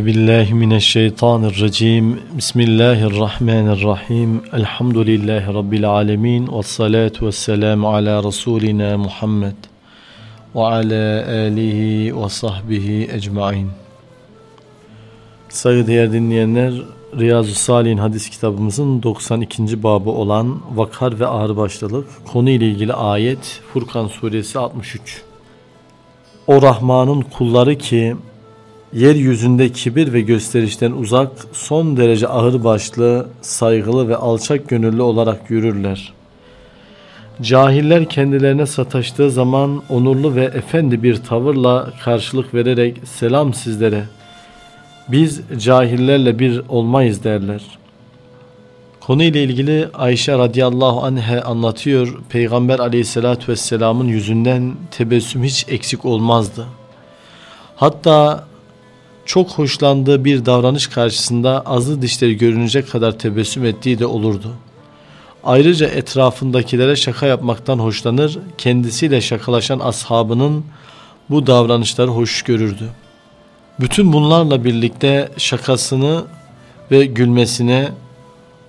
Euzu billahi mineşşeytanirracim. Bismillahirrahmanirrahim. Elhamdülillahi rabbil alamin ve salatu vesselamu ala rasulina Muhammed ve ala alihi ve sahbihi ecmaîn. Saygıdeğer dinleyenler, Riyazu Salih'in hadis kitabımızın 92. babı olan vakar ve ağırbaşlılık konu ile ilgili ayet Furkan suresi 63. O Rahman'ın kulları ki yeryüzünde kibir ve gösterişten uzak, son derece ağırbaşlı, saygılı ve alçak gönüllü olarak yürürler. Cahiller kendilerine sataştığı zaman onurlu ve efendi bir tavırla karşılık vererek selam sizlere, biz cahillerle bir olmayız derler. Konuyla ilgili Ayşe radıyallahu anhe anlatıyor, Peygamber aleyhissalatü vesselamın yüzünden tebessüm hiç eksik olmazdı. Hatta çok hoşlandığı bir davranış karşısında azı dişleri görünecek kadar tebessüm ettiği de olurdu. Ayrıca etrafındakilere şaka yapmaktan hoşlanır, kendisiyle şakalaşan ashabının bu davranışları hoş görürdü. Bütün bunlarla birlikte şakasını ve gülmesine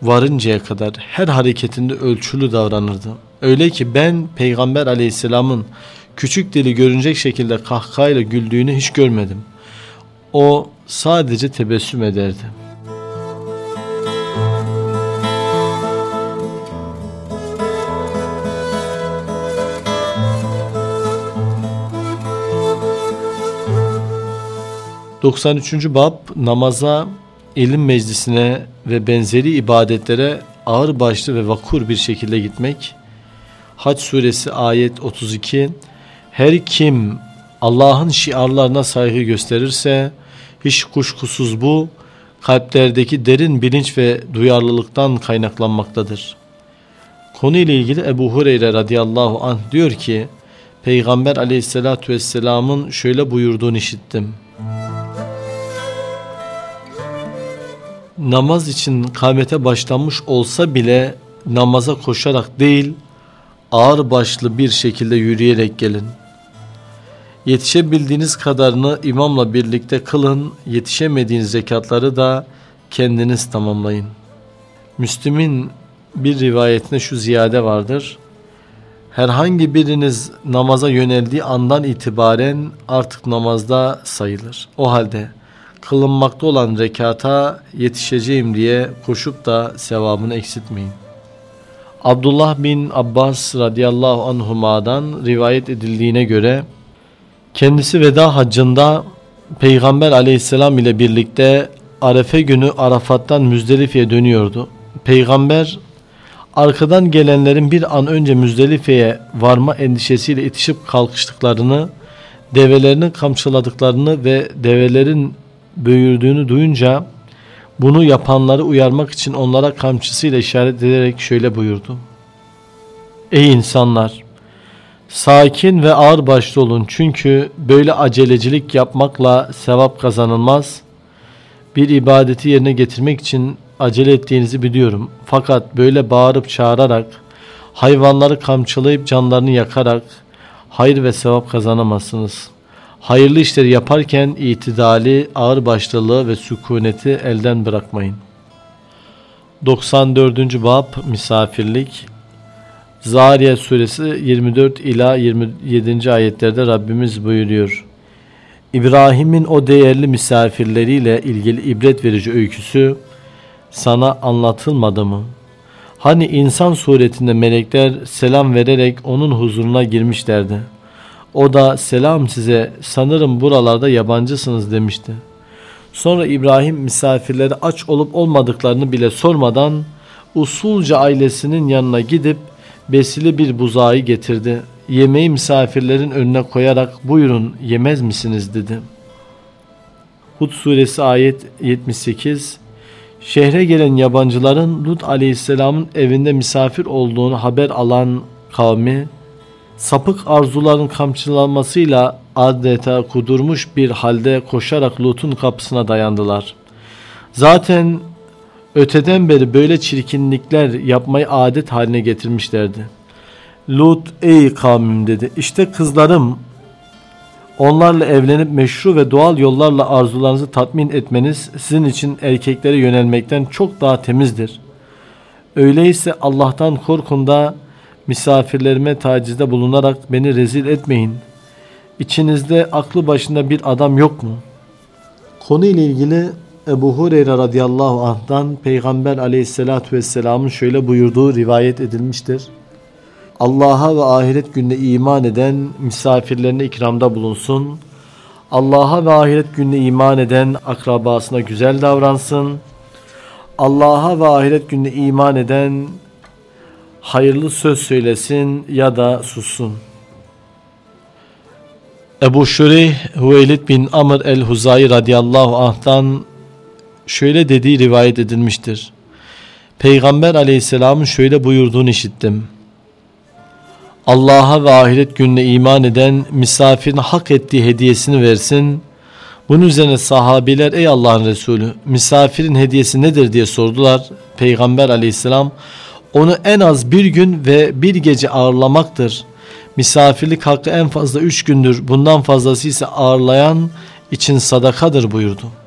varıncaya kadar her hareketinde ölçülü davranırdı. Öyle ki ben Peygamber aleyhisselamın küçük dili görünecek şekilde kahkahayla güldüğünü hiç görmedim. O sadece tebessüm ederdi. Doksan üçüncü bab namaza, ilim meclisine ve benzeri ibadetlere ağır başlı ve vakur bir şekilde gitmek. Hac suresi ayet 32 Her kim Allah'ın şiarlarına saygı gösterirse hiç kuşkusuz bu kalplerdeki derin bilinç ve duyarlılıktan kaynaklanmaktadır. Konu ile ilgili Ebu Hureyre radıyallahu anh diyor ki Peygamber aleyhissalatü vesselamın şöyle buyurduğunu işittim. Namaz için kâmete başlanmış olsa bile namaza koşarak değil ağır başlı bir şekilde yürüyerek gelin.'' Yetişebildiğiniz kadarını imamla birlikte kılın, yetişemediğiniz zekatları da kendiniz tamamlayın. Müslüm'ün bir rivayetinde şu ziyade vardır. Herhangi biriniz namaza yöneldiği andan itibaren artık namazda sayılır. O halde kılınmakta olan rekata yetişeceğim diye koşup da sevabını eksiltmeyin. Abdullah bin Abbas radıyallahu anhuma'dan rivayet edildiğine göre Kendisi veda haccında Peygamber aleyhisselam ile birlikte Arefe günü Arafat'tan Müzdelife'ye dönüyordu. Peygamber arkadan gelenlerin bir an önce Müzdelife'ye varma endişesiyle itişip kalkıştıklarını, develerini kamçıladıklarını ve develerin böğürdüğünü duyunca bunu yapanları uyarmak için onlara kamçısıyla işaret ederek şöyle buyurdu. Ey insanlar! Sakin ve ağır başlı olun çünkü böyle acelecilik yapmakla sevap kazanılmaz. Bir ibadeti yerine getirmek için acele ettiğinizi biliyorum. Fakat böyle bağırıp çağırarak, hayvanları kamçılayıp canlarını yakarak hayır ve sevap kazanamazsınız. Hayırlı işleri yaparken itidali, ağır başlılığı ve sükuneti elden bırakmayın. 94. Bab Misafirlik Zariyat suresi 24 ila 27. ayetlerde Rabbimiz buyuruyor. İbrahim'in o değerli misafirleriyle ilgili ibret verici öyküsü sana anlatılmadı mı? Hani insan suretinde melekler selam vererek onun huzuruna girmişlerdi. O da selam size sanırım buralarda yabancısınız demişti. Sonra İbrahim misafirleri aç olup olmadıklarını bile sormadan usulca ailesinin yanına gidip besili bir buzağı getirdi. Yemeği misafirlerin önüne koyarak buyurun yemez misiniz dedi. Hud suresi ayet 78 Şehre gelen yabancıların Lut aleyhisselamın evinde misafir olduğunu haber alan kavmi sapık arzuların kamçılanmasıyla adeta kudurmuş bir halde koşarak Lut'un kapısına dayandılar. Zaten Öteden beri böyle çirkinlikler yapmayı adet haline getirmişlerdi. Lut ey kavmim dedi. İşte kızlarım Onlarla evlenip meşru ve doğal yollarla arzularınızı tatmin etmeniz sizin için erkeklere yönelmekten çok daha temizdir. Öyleyse Allah'tan korkun da misafirlerime tacizde bulunarak beni rezil etmeyin. İçinizde aklı başında bir adam yok mu? Konu ile ilgili Ebu Hureyre radıyallahu anh'dan Peygamber aleyhissalatü vesselamın şöyle buyurduğu rivayet edilmiştir. Allah'a ve ahiret gününe iman eden misafirlerine ikramda bulunsun. Allah'a ve ahiret gününe iman eden akrabasına güzel davransın. Allah'a ve ahiret gününe iman eden hayırlı söz söylesin ya da sussun. Ebu Şureyh Hüveylid bin Amr el-Huzayi radıyallahu anh'tan şöyle dediği rivayet edilmiştir. Peygamber aleyhisselamın şöyle buyurduğunu işittim. Allah'a ve ahiret gününe iman eden misafirin hak ettiği hediyesini versin. Bunun üzerine sahabiler ey Allah'ın Resulü misafirin hediyesi nedir diye sordular. Peygamber aleyhisselam onu en az bir gün ve bir gece ağırlamaktır. Misafirlik hakkı en fazla üç gündür bundan fazlası ise ağırlayan için sadakadır buyurdu.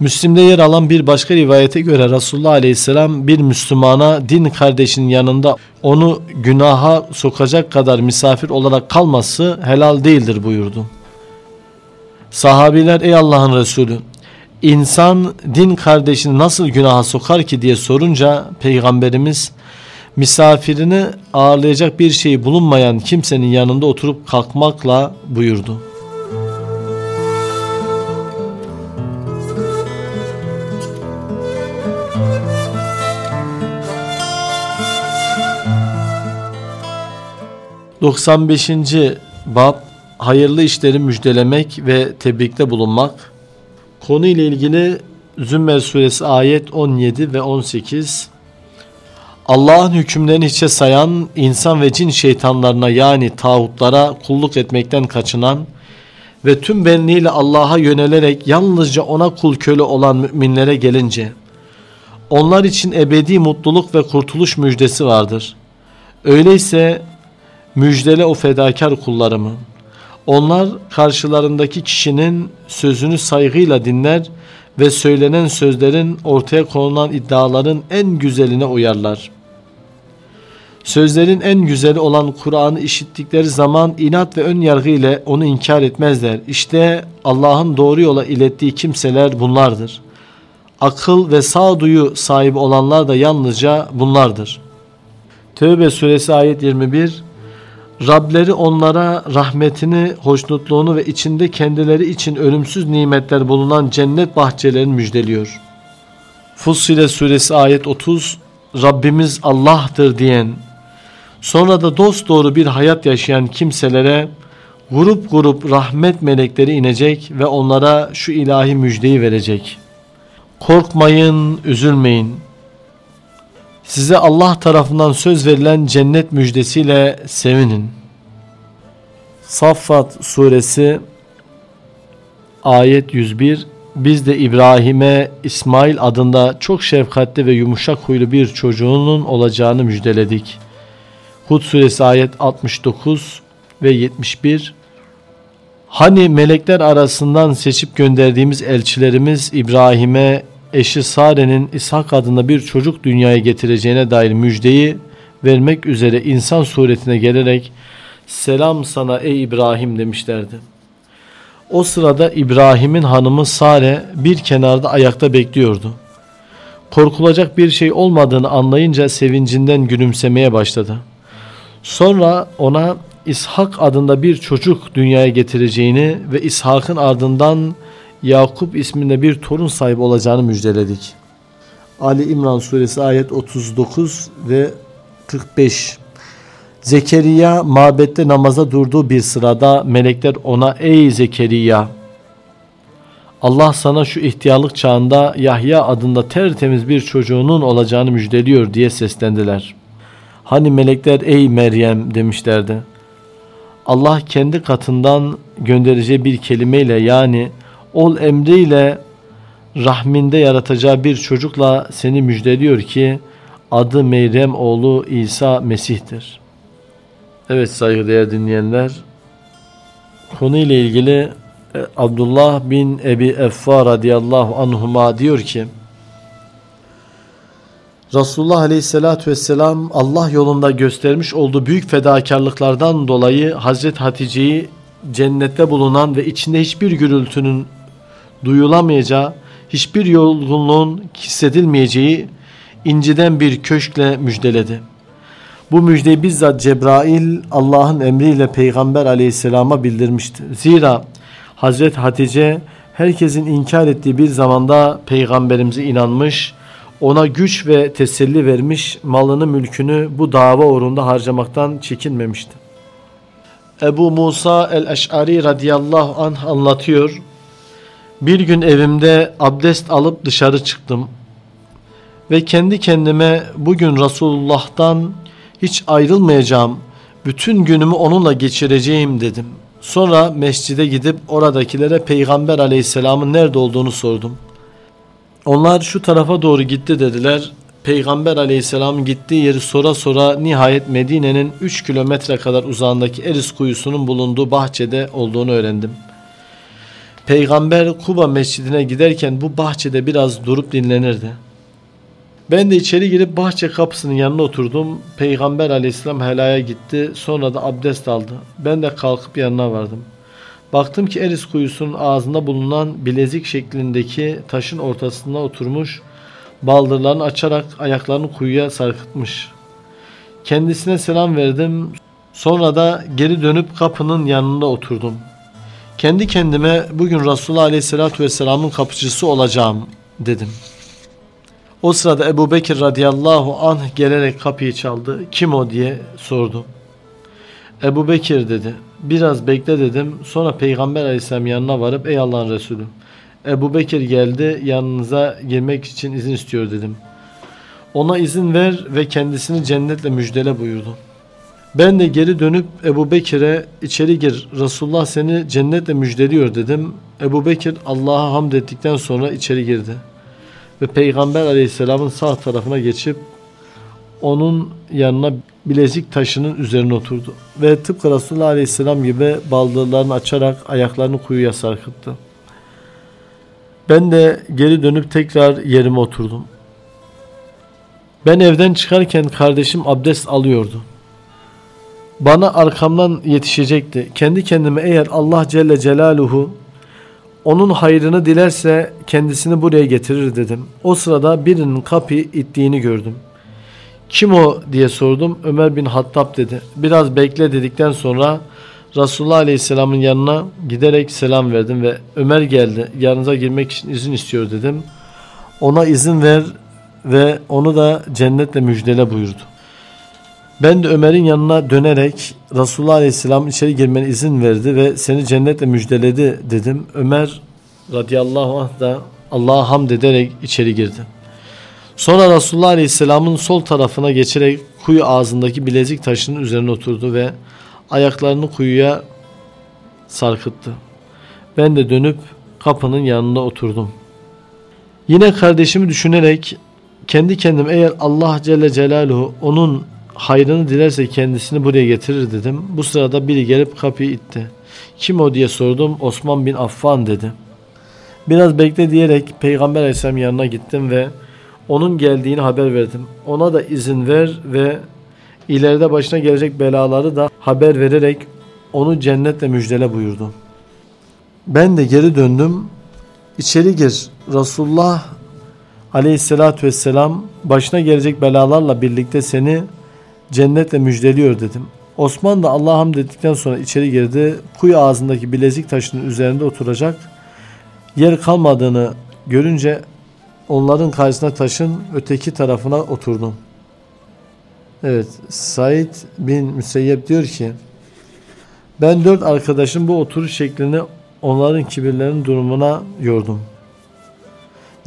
Müslim'de yer alan bir başka rivayete göre Resulullah Aleyhisselam bir Müslümana din kardeşinin yanında onu günaha sokacak kadar misafir olarak kalması helal değildir buyurdu. Sahabiler ey Allah'ın Resulü insan din kardeşini nasıl günaha sokar ki diye sorunca Peygamberimiz misafirini ağırlayacak bir şey bulunmayan kimsenin yanında oturup kalkmakla buyurdu. 95. Bab Hayırlı işleri müjdelemek ve tebrikte bulunmak Konu ile ilgili Zümmer suresi ayet 17 ve 18 Allah'ın hükümlerini hiçe sayan insan ve cin şeytanlarına yani tağutlara kulluk etmekten kaçınan ve tüm benliğiyle Allah'a yönelerek yalnızca ona kul köle olan müminlere gelince onlar için ebedi mutluluk ve kurtuluş müjdesi vardır. Öyleyse Müjdele o fedakar kullarımı. Onlar karşılarındaki kişinin sözünü saygıyla dinler ve söylenen sözlerin ortaya konulan iddiaların en güzeline uyarlar. Sözlerin en güzeli olan Kur'an'ı işittikleri zaman inat ve ön yargı ile onu inkar etmezler. İşte Allah'ın doğru yola ilettiği kimseler bunlardır. Akıl ve sağduyu sahibi olanlar da yalnızca bunlardır. Tövbe suresi ayet 21 Rableri onlara rahmetini, hoşnutluğunu ve içinde kendileri için ölümsüz nimetler bulunan cennet bahçelerini müjdeliyor. Fussile suresi ayet 30 Rabbimiz Allah'tır diyen sonra da dost doğru bir hayat yaşayan kimselere grup grup rahmet melekleri inecek ve onlara şu ilahi müjdeyi verecek. Korkmayın, üzülmeyin. Size Allah tarafından söz verilen cennet müjdesiyle sevinin. Saffat suresi ayet 101 Biz de İbrahim'e İsmail adında çok şefkatli ve yumuşak huylu bir çocuğunun olacağını müjdeledik. Hud suresi ayet 69 ve 71 Hani melekler arasından seçip gönderdiğimiz elçilerimiz İbrahim'e eşi Sare'nin İshak adında bir çocuk dünyaya getireceğine dair müjdeyi vermek üzere insan suretine gelerek selam sana ey İbrahim demişlerdi. O sırada İbrahim'in hanımı Sare bir kenarda ayakta bekliyordu. Korkulacak bir şey olmadığını anlayınca sevincinden gülümsemeye başladı. Sonra ona İshak adında bir çocuk dünyaya getireceğini ve İshak'ın ardından Yakup isminde bir torun sahibi olacağını müjdeledik. Ali İmran suresi ayet 39 ve 45 Zekeriya mabette namaza durduğu bir sırada melekler ona ey Zekeriya Allah sana şu ihtiyarlık çağında Yahya adında tertemiz bir çocuğunun olacağını müjdeliyor diye seslendiler. Hani melekler ey Meryem demişlerdi. Allah kendi katından göndereceği bir kelimeyle yani ol emriyle rahminde yaratacağı bir çocukla seni müjdeliyor ki adı Meyrem oğlu İsa Mesih'tir. Evet saygıdeğer dinleyenler konuyla ilgili e, Abdullah bin Ebi Effa radıyallahu anhuma diyor ki Resulullah aleyhissalatü vesselam Allah yolunda göstermiş olduğu büyük fedakarlıklardan dolayı Hazreti Hatice'yi cennette bulunan ve içinde hiçbir gürültünün duyulamayacağı, hiçbir yorgunluğun hissedilmeyeceği inciden bir köşkle müjdeledi. Bu müjdeyi bizzat Cebrail Allah'ın emriyle Peygamber aleyhisselama bildirmişti. Zira Hazreti Hatice herkesin inkar ettiği bir zamanda Peygamberimize inanmış, ona güç ve teselli vermiş, malını mülkünü bu dava uğrunda harcamaktan çekinmemişti. Ebu Musa el-Eş'ari radıyallahu anh anlatıyor. Bir gün evimde abdest alıp dışarı çıktım. Ve kendi kendime bugün Resulullah'tan hiç ayrılmayacağım, bütün günümü onunla geçireceğim dedim. Sonra mescide gidip oradakilere Peygamber aleyhisselamın nerede olduğunu sordum. Onlar şu tarafa doğru gitti dediler. Peygamber aleyhisselam gittiği yeri sora sora nihayet Medine'nin 3 kilometre kadar uzağındaki Eris kuyusunun bulunduğu bahçede olduğunu öğrendim. Peygamber Kuba mescidine giderken bu bahçede biraz durup dinlenirdi. Ben de içeri girip bahçe kapısının yanına oturdum. Peygamber aleyhisselam helaya gitti. Sonra da abdest aldı. Ben de kalkıp yanına vardım. Baktım ki Eris kuyusunun ağzında bulunan bilezik şeklindeki taşın ortasına oturmuş, baldırlarını açarak ayaklarını kuyuya sarkıtmış. Kendisine selam verdim. Sonra da geri dönüp kapının yanında oturdum. Kendi kendime bugün Resulullah Aleyhisselatü Vesselam'ın kapıcısı olacağım dedim. O sırada Ebu Bekir radıyallahu anh gelerek kapıyı çaldı. Kim o diye sordu. Ebu Bekir dedi. Biraz bekle dedim. Sonra Peygamber aleyhisselam yanına varıp ey Allah'ın Resulü. Ebu Bekir geldi yanınıza girmek için izin istiyor dedim. Ona izin ver ve kendisini cennetle müjdele buyurdu. Ben de geri dönüp Ebu Bekir'e içeri gir Resulullah seni cennetle müjdeliyor dedim. Ebu Bekir Allah'a hamd ettikten sonra içeri girdi. Ve Peygamber aleyhisselamın sağ tarafına geçip onun yanına bilezik taşının üzerine oturdu. Ve tıpkı Resulullah aleyhisselam gibi baldırlarını açarak ayaklarını kuyuya sarkıttı. Ben de geri dönüp tekrar yerime oturdum. Ben evden çıkarken kardeşim abdest alıyordu. Bana arkamdan yetişecekti. Kendi kendime eğer Allah Celle Celaluhu onun hayrını dilerse kendisini buraya getirir dedim. O sırada birinin kapıyı ittiğini gördüm. Kim o diye sordum. Ömer bin Hattab dedi. Biraz bekle dedikten sonra Resulullah Aleyhisselam'ın yanına giderek selam verdim ve Ömer geldi. Yanınıza girmek için izin istiyor dedim. Ona izin ver ve onu da cennetle müjdele buyurdu. Ben de Ömer'in yanına dönerek Resulullah Aleyhisselam içeri girmene izin verdi ve seni cennetle müjdeledi dedim. Ömer radıyallahu anh da Allah'a hamd ederek içeri girdi. Sonra Resulullah Aleyhisselam'ın sol tarafına geçerek kuyu ağzındaki bilezik taşının üzerine oturdu ve ayaklarını kuyuya sarkıttı. Ben de dönüp kapının yanında oturdum. Yine kardeşimi düşünerek kendi kendim eğer Allah Celle Celaluhu onun hayrını dilerse kendisini buraya getirir dedim. Bu sırada biri gelip kapıyı itti. Kim o diye sordum. Osman bin Affan dedi. Biraz bekle diyerek Peygamber Aleyhisselam yanına gittim ve onun geldiğini haber verdim. Ona da izin ver ve ileride başına gelecek belaları da haber vererek onu cennetle müjdele buyurdu. Ben de geri döndüm. İçeri gir. Resulullah aleyhissalatü vesselam başına gelecek belalarla birlikte seni cennetle müjdeliyor dedim. Osman da Allah'a dedikten sonra içeri girdi. Kuyu ağzındaki bilezik taşının üzerinde oturacak. Yer kalmadığını görünce onların karşısına taşın öteki tarafına oturdum. Evet, Said bin Müseyyep diyor ki, ben dört arkadaşım bu oturuş şeklini onların kibirlerinin durumuna yordum.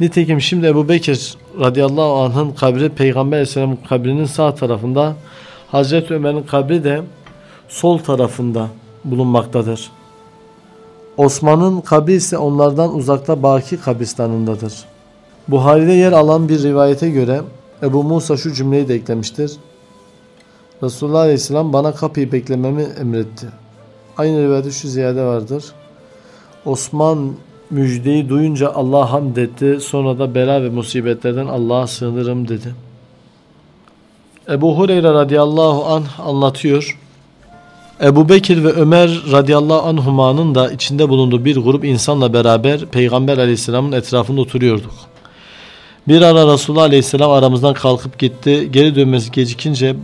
Nitekim şimdi Ebu Bekir radıyallahu anh'ın kabri Peygamber aleyhisselamın kabrinin sağ tarafında Hazreti Ömer'in kabri de sol tarafında bulunmaktadır. Osman'ın kabri ise onlardan uzakta Baki kabristanındadır. Buhari'de yer alan bir rivayete göre Ebu Musa şu cümleyi de eklemiştir. Resulullah Aleyhisselam bana kapıyı beklememi emretti. Aynı rivayette şu ziyade vardır. Osman müjdeyi duyunca Allah'a hamd etti. Sonra da bela ve musibetlerden Allah'a sığınırım dedi. Ebu Hureyre radıyallahu anh anlatıyor. Ebu Bekir ve Ömer radıyallahu anhumanın da içinde bulunduğu bir grup insanla beraber Peygamber aleyhisselamın etrafında oturuyorduk. Bir ara Resulullah aleyhisselam aramızdan kalkıp gitti. Geri dönmesi gecikince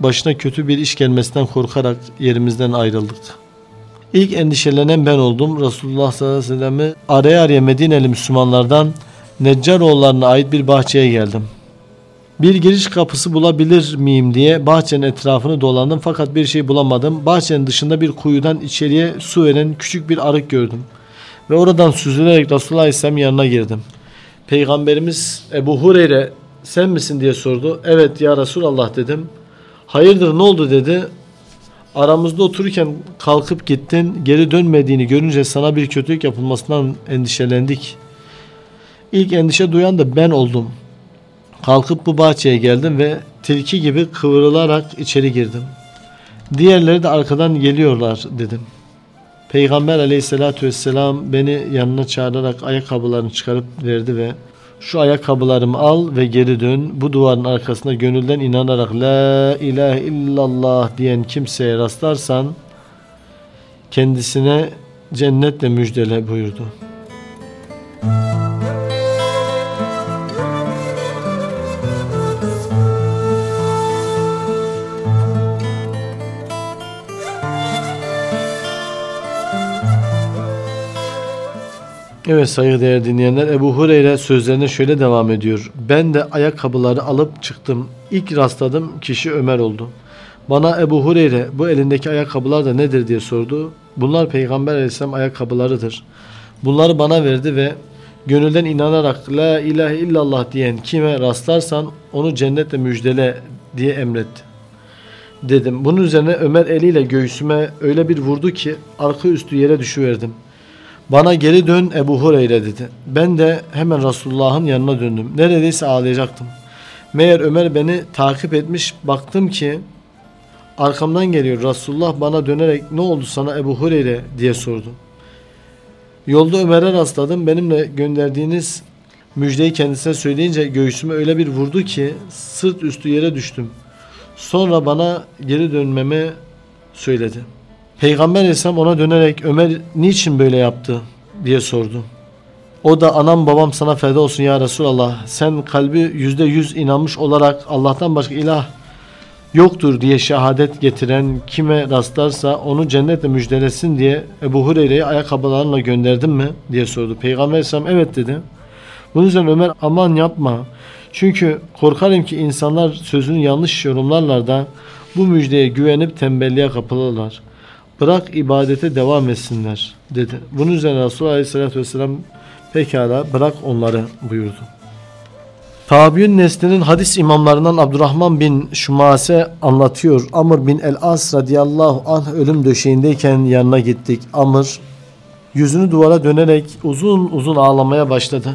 başına kötü bir iş gelmesinden korkarak yerimizden ayrıldık. İlk endişelenen ben oldum. Resulullah sallallahu aleyhi ve sellem'i araya araya Medineli Müslümanlardan Neccaroğullarına ait bir bahçeye geldim. Bir giriş kapısı bulabilir miyim diye bahçenin etrafını dolandım fakat bir şey bulamadım. Bahçenin dışında bir kuyudan içeriye su veren küçük bir arık gördüm. Ve oradan süzülerek Resulullah Aleyhisselam yanına girdim. Peygamberimiz Ebu Hureyre sen misin diye sordu. Evet ya Resulallah dedim. Hayırdır ne oldu dedi. Aramızda otururken kalkıp gittin. Geri dönmediğini görünce sana bir kötülük yapılmasından endişelendik. İlk endişe duyan da ben oldum. Kalkıp bu bahçeye geldim ve tilki gibi kıvrılarak içeri girdim. Diğerleri de arkadan geliyorlar dedim. Peygamber aleyhissalatü vesselam beni yanına çağırarak ayakkabılarını çıkarıp verdi ve şu ayakkabılarımı al ve geri dön. Bu duvarın arkasında gönülden inanarak La ilahe illallah diyen kimseye rastlarsan kendisine cennetle müjdele buyurdu. Evet saygıdeğer dinleyenler Ebu Hureyre sözlerine şöyle devam ediyor. Ben de ayakkabıları alıp çıktım. İlk rastladım kişi Ömer oldu. Bana Ebu Hureyre bu elindeki ayakkabılar da nedir diye sordu. Bunlar Peygamber Aleyhisselam ayakkabılarıdır. Bunları bana verdi ve gönülden inanarak La ilahe illallah diyen kime rastlarsan onu cennetle müjdele diye emretti. Dedim. Bunun üzerine Ömer eliyle göğsüme öyle bir vurdu ki arka üstü yere düşüverdim. Bana geri dön Ebu Hureyre dedi. Ben de hemen Resulullah'ın yanına döndüm. Neredeyse ağlayacaktım. Meğer Ömer beni takip etmiş. Baktım ki arkamdan geliyor. Resulullah bana dönerek ne oldu sana Ebu Hureyre diye sordu. Yolda Ömer'e rastladım. Benimle gönderdiğiniz müjdeyi kendisine söyleyince göğsüme öyle bir vurdu ki sırt üstü yere düştüm. Sonra bana geri dönmemi söyledi. Peygamber Aleyhisselam ona dönerek Ömer niçin böyle yaptı diye sordu. O da anam babam sana feda olsun ya Resulallah. Sen kalbi yüzde yüz inanmış olarak Allah'tan başka ilah yoktur diye şehadet getiren kime rastlarsa onu cennetle müjdelesin diye Ebu Hureyre'yi ayakkabılarına gönderdim mi diye sordu. Peygamber Aleyhisselam evet dedi. Bunun üzerine Ömer aman yapma. Çünkü korkarım ki insanlar sözünü yanlış yorumlarlar da bu müjdeye güvenip tembelliğe kapılırlar bırak ibadete devam etsinler dedi. Bunun üzerine Resulullah Aleyhisselatü Vesselam pekala bırak onları buyurdu. Tabiün neslinin hadis imamlarından Abdurrahman bin Şumase anlatıyor. Amr bin el-As radıyallahu anh ölüm döşeğindeyken yanına gittik. Amr yüzünü duvara dönerek uzun uzun ağlamaya başladı.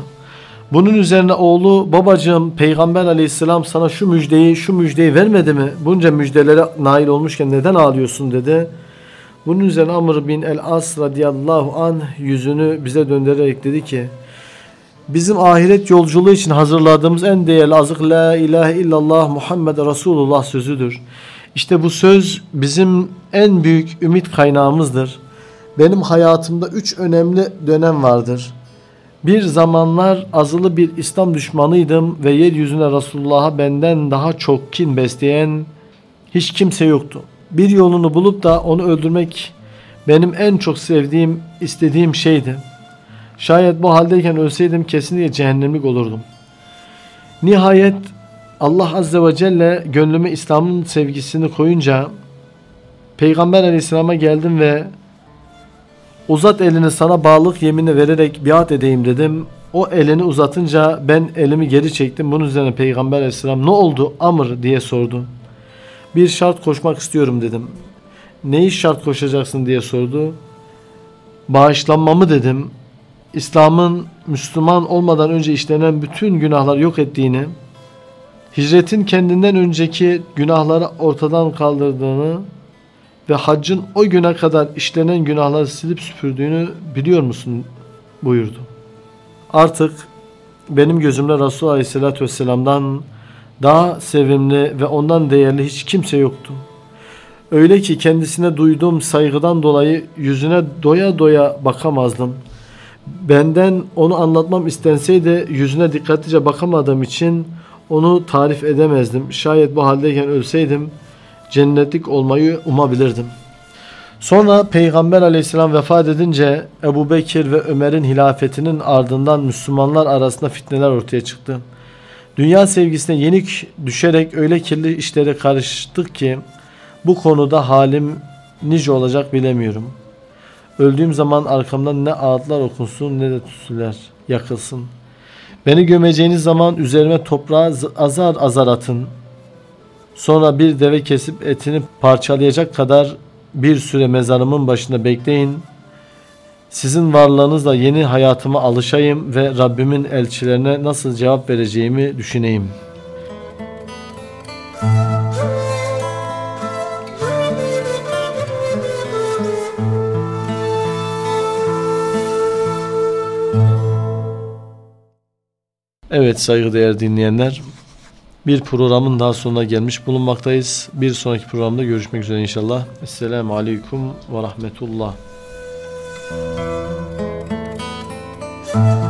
Bunun üzerine oğlu babacığım peygamber aleyhisselam sana şu müjdeyi şu müjdeyi vermedi mi? Bunca müjdelere nail olmuşken neden ağlıyorsun dedi. Bunun üzerine Amr bin el-As radıyallahu an yüzünü bize döndürerek dedi ki Bizim ahiret yolculuğu için hazırladığımız en değerli azık La ilahe illallah Muhammed Resulullah sözüdür. İşte bu söz bizim en büyük ümit kaynağımızdır. Benim hayatımda üç önemli dönem vardır. Bir zamanlar azılı bir İslam düşmanıydım ve yeryüzüne Resulullah'a benden daha çok kin besleyen hiç kimse yoktu bir yolunu bulup da onu öldürmek benim en çok sevdiğim, istediğim şeydi. Şayet bu haldeyken ölseydim kesinlikle cehennemlik olurdum. Nihayet Allah Azze ve Celle gönlüme İslam'ın sevgisini koyunca Peygamber Aleyhisselam'a geldim ve uzat elini sana bağlılık yemini vererek biat edeyim dedim. O elini uzatınca ben elimi geri çektim. Bunun üzerine Peygamber Aleyhisselam ne oldu Amr diye sordu bir şart koşmak istiyorum dedim. Neyi şart koşacaksın diye sordu. Bağışlanmamı dedim. İslam'ın Müslüman olmadan önce işlenen bütün günahlar yok ettiğini, hicretin kendinden önceki günahları ortadan kaldırdığını, ve haccın o güne kadar işlenen günahları silip süpürdüğünü biliyor musun buyurdu. Artık benim gözümde Resulullah Aleyhisselatü Vesselam'dan daha sevimli ve ondan değerli hiç kimse yoktu. Öyle ki kendisine duyduğum saygıdan dolayı yüzüne doya doya bakamazdım. Benden onu anlatmam istenseydi yüzüne dikkatlice bakamadığım için onu tarif edemezdim. Şayet bu haldeyken ölseydim cennetlik olmayı umabilirdim. Sonra Peygamber aleyhisselam vefat edince Ebu Bekir ve Ömer'in hilafetinin ardından Müslümanlar arasında fitneler ortaya çıktı. Dünya sevgisine yenik düşerek öyle kirli işlere karıştık ki bu konuda halim nice olacak bilemiyorum. Öldüğüm zaman arkamdan ne ağıtlar okunsun ne de tütsüler yakılsın. Beni gömeceğiniz zaman üzerime toprağı azar azar atın. Sonra bir deve kesip etini parçalayacak kadar bir süre mezarımın başında bekleyin. Sizin varlığınızla yeni hayatıma alışayım ve Rabbimin elçilerine nasıl cevap vereceğimi düşüneyim. Evet saygıdeğer dinleyenler bir programın daha sonuna gelmiş bulunmaktayız. Bir sonraki programda görüşmek üzere inşallah. Esselamu Aleyküm ve Rahmetullah. Thank you.